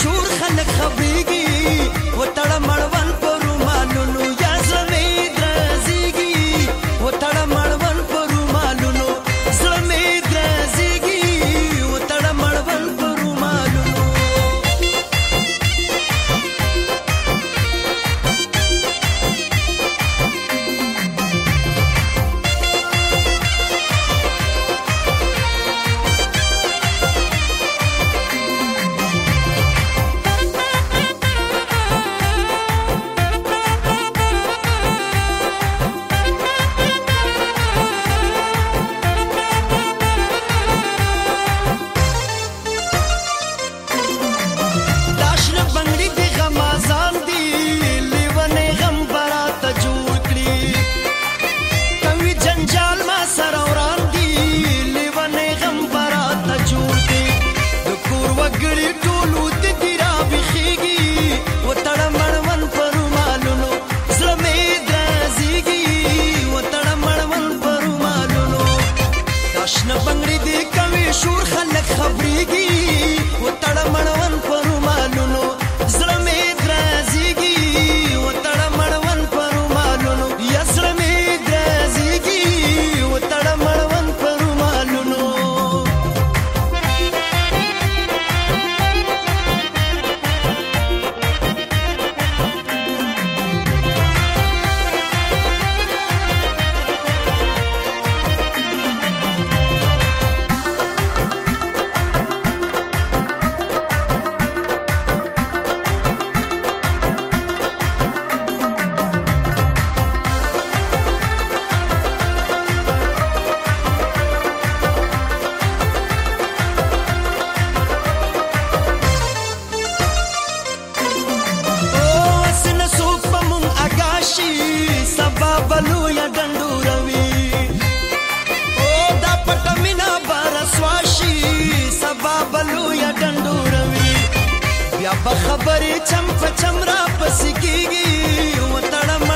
Sure بابا لویا ډنډوروي او دا پټ مینا بار سواشي سبا بلویا ډنډوروي بیا په خبرې چم په چم را پسې کیږي وتړم